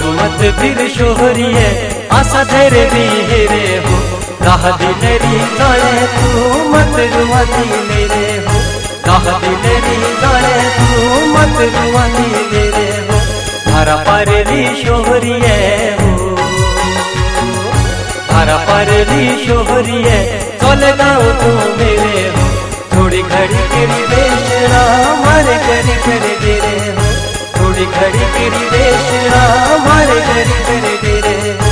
फिर शोहरिए आशा धरे भी हेरे हो। कह दिलेरी जाने तू मत रुआती मेरे हो। कह दिलेरी जाने तू मत रुआती मेरे हो। धारा पर री शोहरिए हो धारा पर री शोहरिए चले गाँव तू मेरे हो। थोड़ी घड़ी तेरी बेचना मारे करी कर दे रे हो। थोड़ी घड़ी तेरी बेचना मारे करी कर दे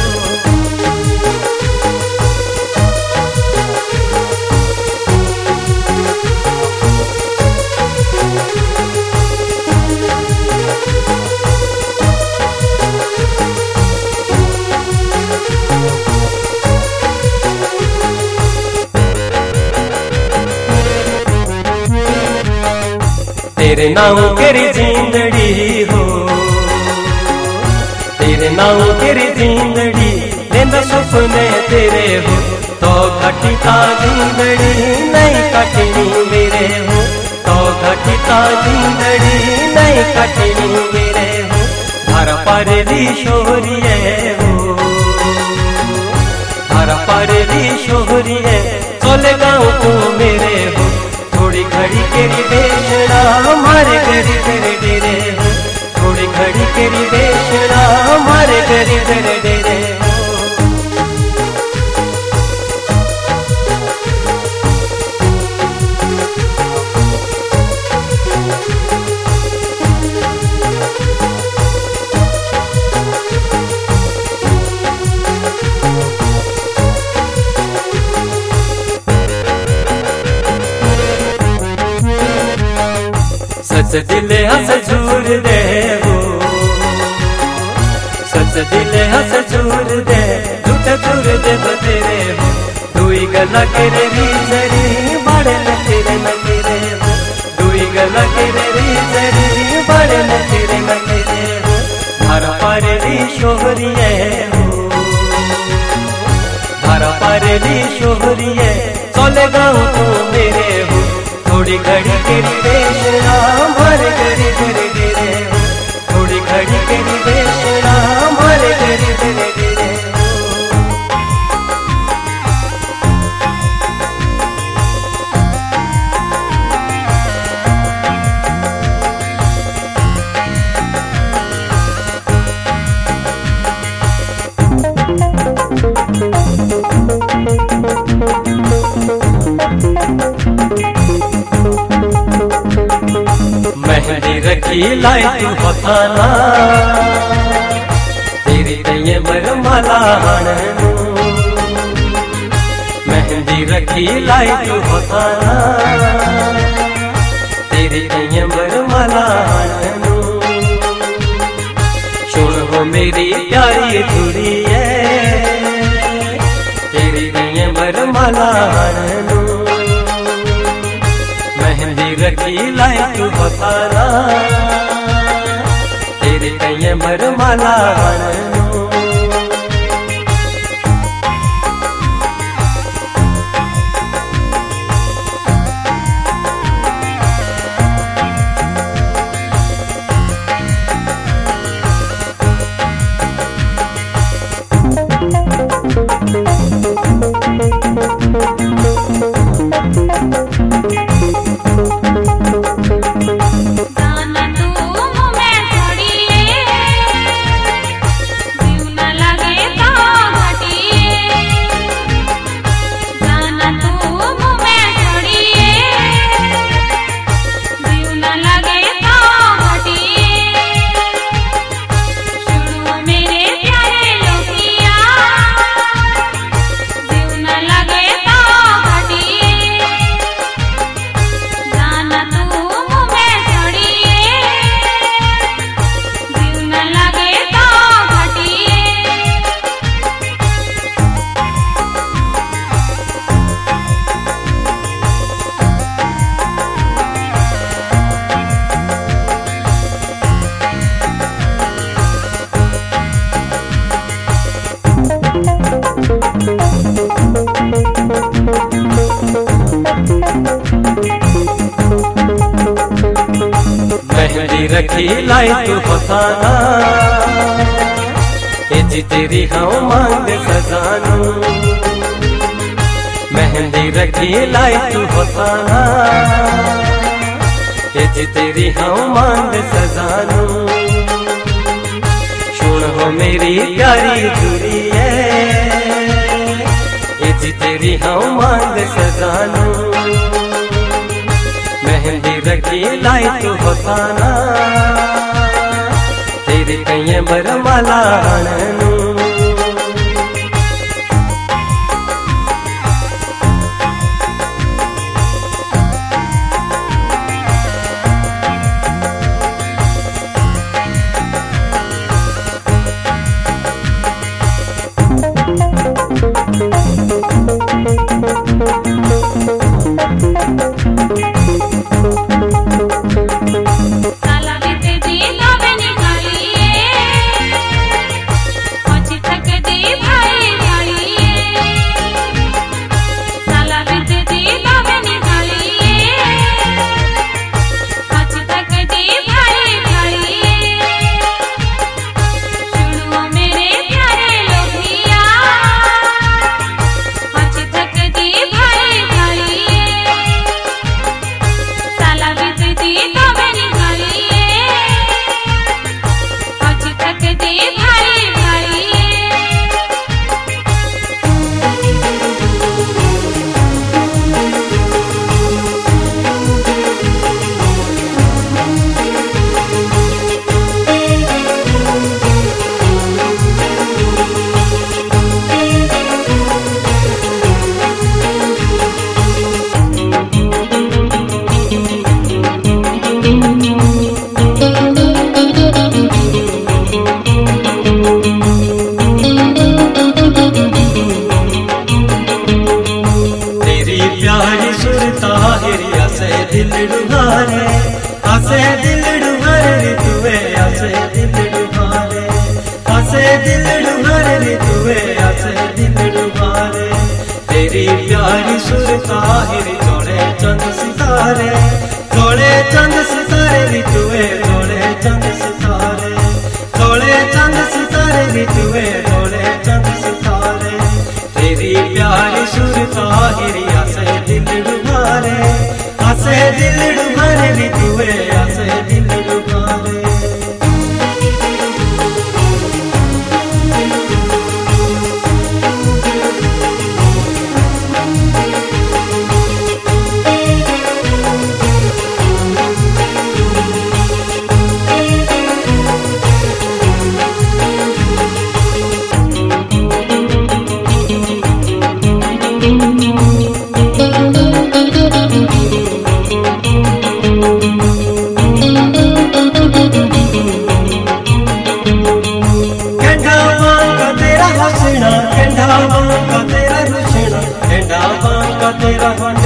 तेरे नाम तेरी नाम तेरी जिंदड़ी लेंदा सपने तेरे हो। तो घटिता जिंदड़ी नहीं कटनी मेरे हो। तो घटिता जिंदड़ी नहीं कटनी मेरे हो। घर पर ली शोहरिए हो। घर पर ली शोहरिए चले गाँव तू मेरे हो। थोड़ी घड़ी तेरी बेचना हमारे घरी तेरे डेरे हो। थोड़ी घड़ी तेरी बेचना हमारे घरी तेरे झूर दे बतेरे हो। दुई गला केरे री जरी बड़े न तेरे न तेरे हो। दुई गला केरे बड़े न तेरे न तेरे हो। घर पर री शोहरिए चले गाँव तू मेरे हो। थोड़ी घड़ी तेरी बेचना हमारे घरी तेरे तेरे हो। थोड़ी घड़ी तेरे तेरे मेहंदी रखी लाई तू बखाना तेरी तैये मर माला मेहंदी रखी लाई तू बखाना तेरी तैये मर माला हाणनू सुन हो मेरी प्यारी धुरी है, तेरी तैये मर माला हाणनू रखी तू बखाना तेरे कहीं मर ढीलाई तू होता ये तेरी हम मांग सजानू। सुन हो मेरी प्यारी दूरी है ये तेरी हम मांग सजानू। मेहंदी रखी लाई तू बताना तेरी कहीं बरमाला आनू Jai Bhagwan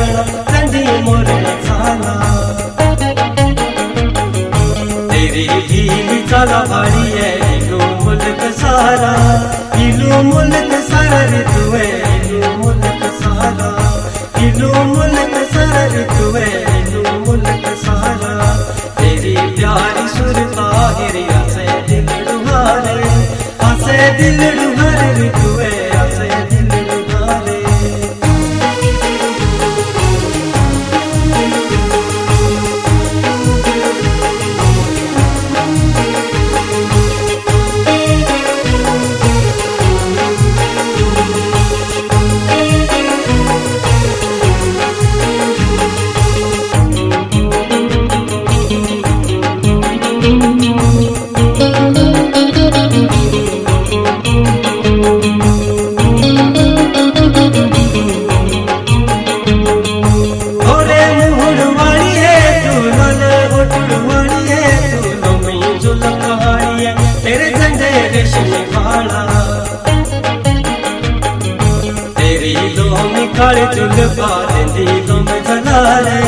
में बना रे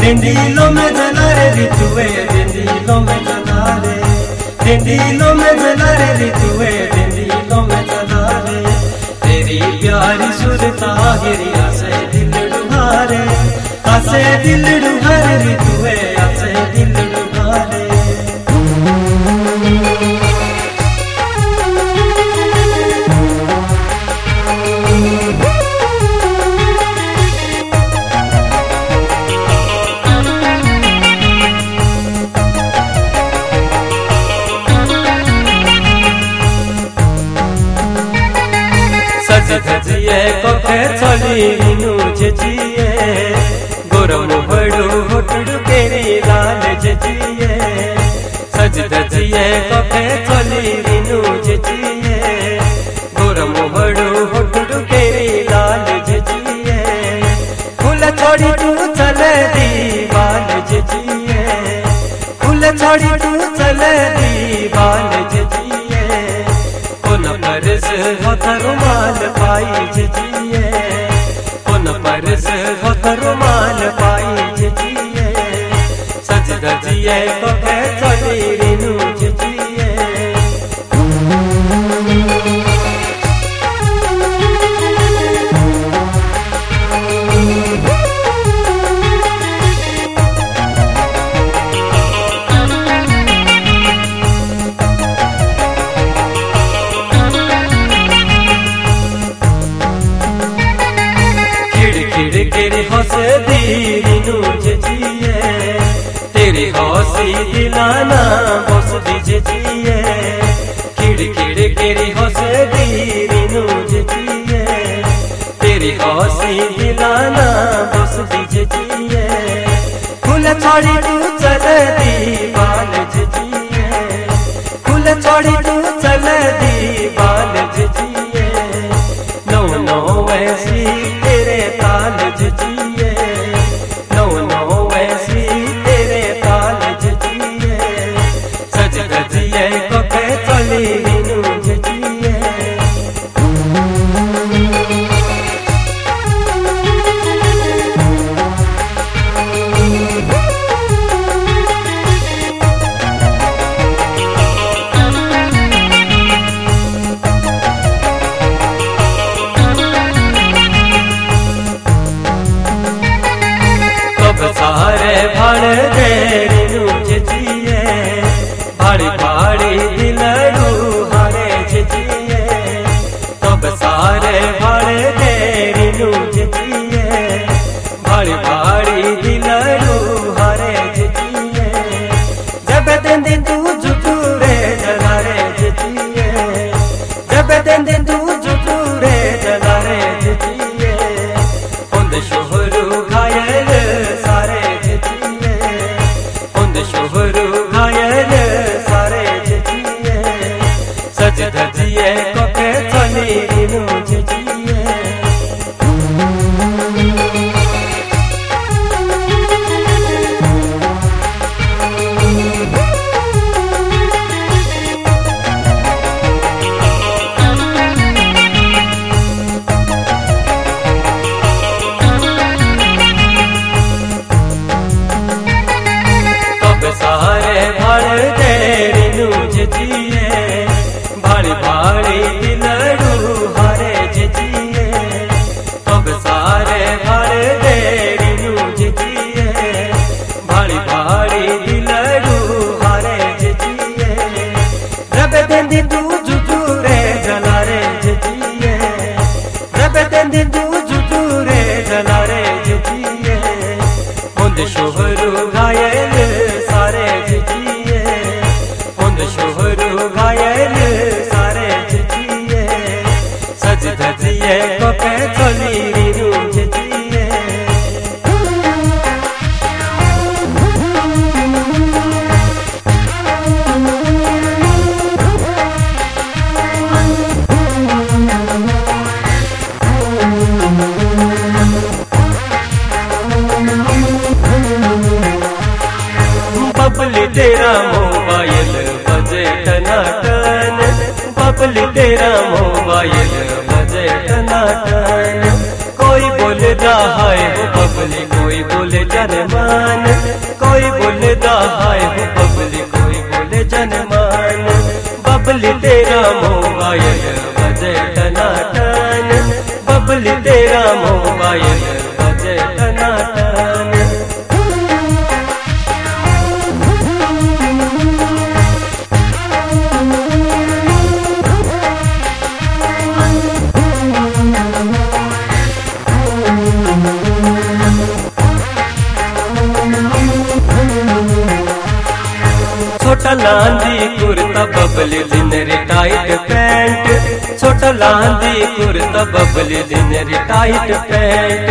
डिंडीलों में बना रे ऋतुए डिंडीलों में बना रे डिंडीलों में बना रे ऋतुए डिंडीलों में बना रे तेरी प्यारी सुरता गिरिया से दिल डुहारे आसे दिल डुहारे ऋतु ಜಜಿಯೇ ಗೊರವು ಬಡು ಹುಟ್ಟುಡು ತೆರಿ ಲಾಲ ಜಜಿಯೇ ಸಜ ದಜಿಯೇ ಕಪೆ ಚೊಲಿ ರಿನು ಜಜಿಯೇ ಗೊರವು ಬಡು ಹುಟ್ಟುಡು ತೆರಿ ಲಾಲ ಜಜಿಯೇ ಫುಲ ಚೋಡಿ ತೂ ಚಲ ದೀವಾಲ ಜಜಿಯೇ ಫುಲ ಚೋಡಿ ತೂ ಚಲ ದೀವಾಲ ಜಜಿಯೇ जय तो छोड़ी तू चल दीवाल जिए। खुल छोड़ी तू चल दीवाल जिए। नौ नौ ऐसी तेरे ताल जिए। पे चली तेरा मोबाइल कुर्ता बबली दिन टाइट पैंट।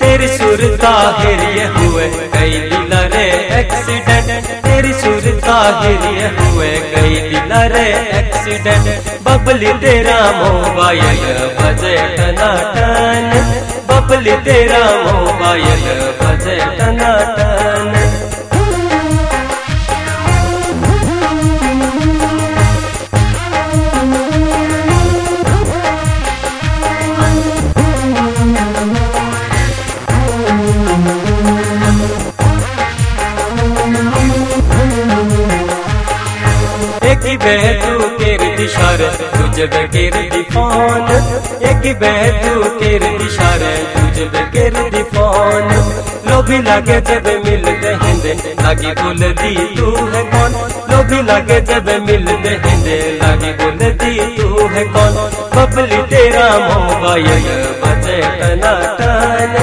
तेरी सुरता हिरिए हुए कई दिल रे एक्सीडेंट। तेरी सुरता हिरिए हुए कई दिल रे एक्सीडेंट। बबली तेरा मोबाइल बजे टनाटन बबली तेरा मोबाइल बजे टनाटन तुझे केर दिफान एक बैठू केर दिशार तुझे केर दिफान लोभी लगे जब मिलते हिंदे, लगी बोल दी तू है कौन? लोभी लगे जब मिलते हिंदे, लगी बोल दी तू है कौन? बबली तेरा मोबाइल बजे टनाटन।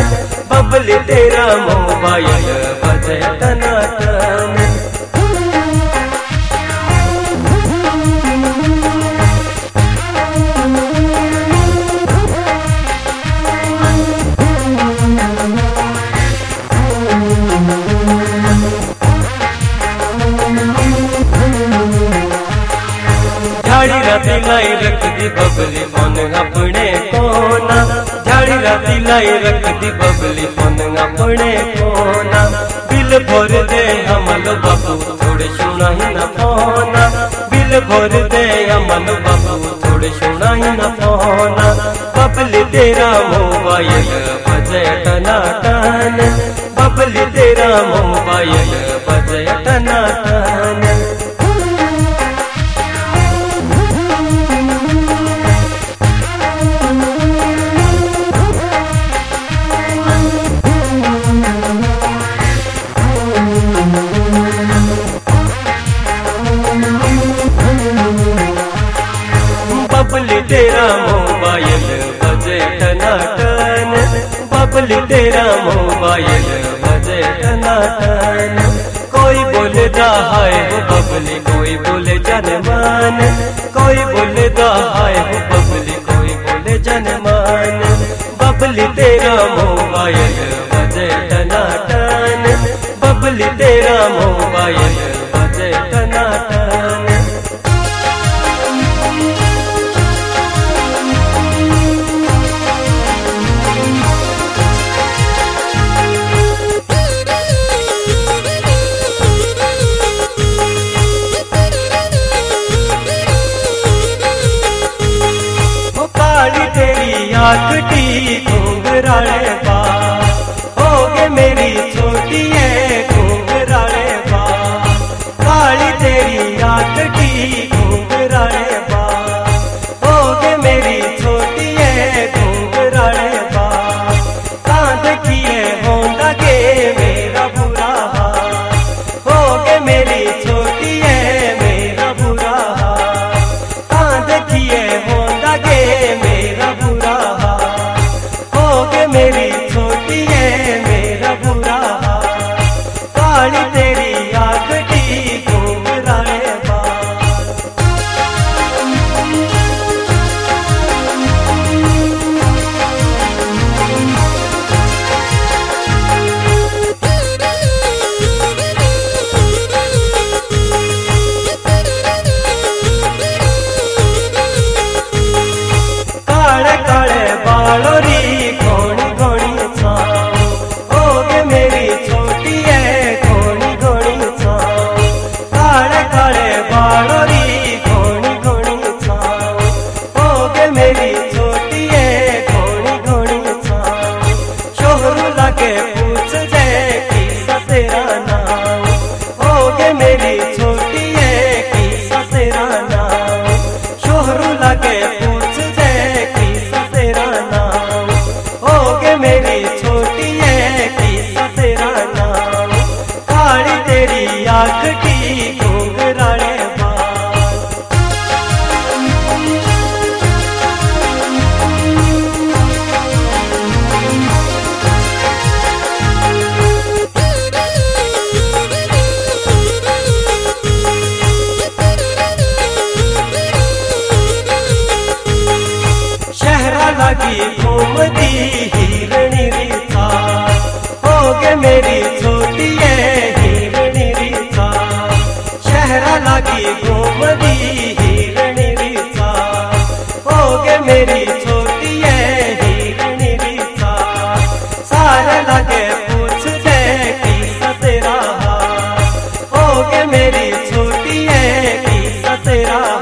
बबली तेरा मोबाइल बजे झाड़ी लाई रख दी बबली फ़ोन अपने कोना। झाड़ी राती लाई रख दी बबली फ़ोन अपने कोना। बिल भर दे हमल बाबू, थोड़े सुना ही न फोना बिल भर दे हमल बाबू, थोड़े सुना ही न फोना बबली तेरा मोबाइल बजे टनाटन बबली तेरा मोबाइल बजे टनाटन बबली दा है बबली, कोई बोले जनमान। कोई बोले दा है हो बबली, कोई बोले जनमान। बबली तेरा मोबाइल बजे टनाटन। बबली तेरा मोबाइल அழகா की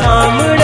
सामने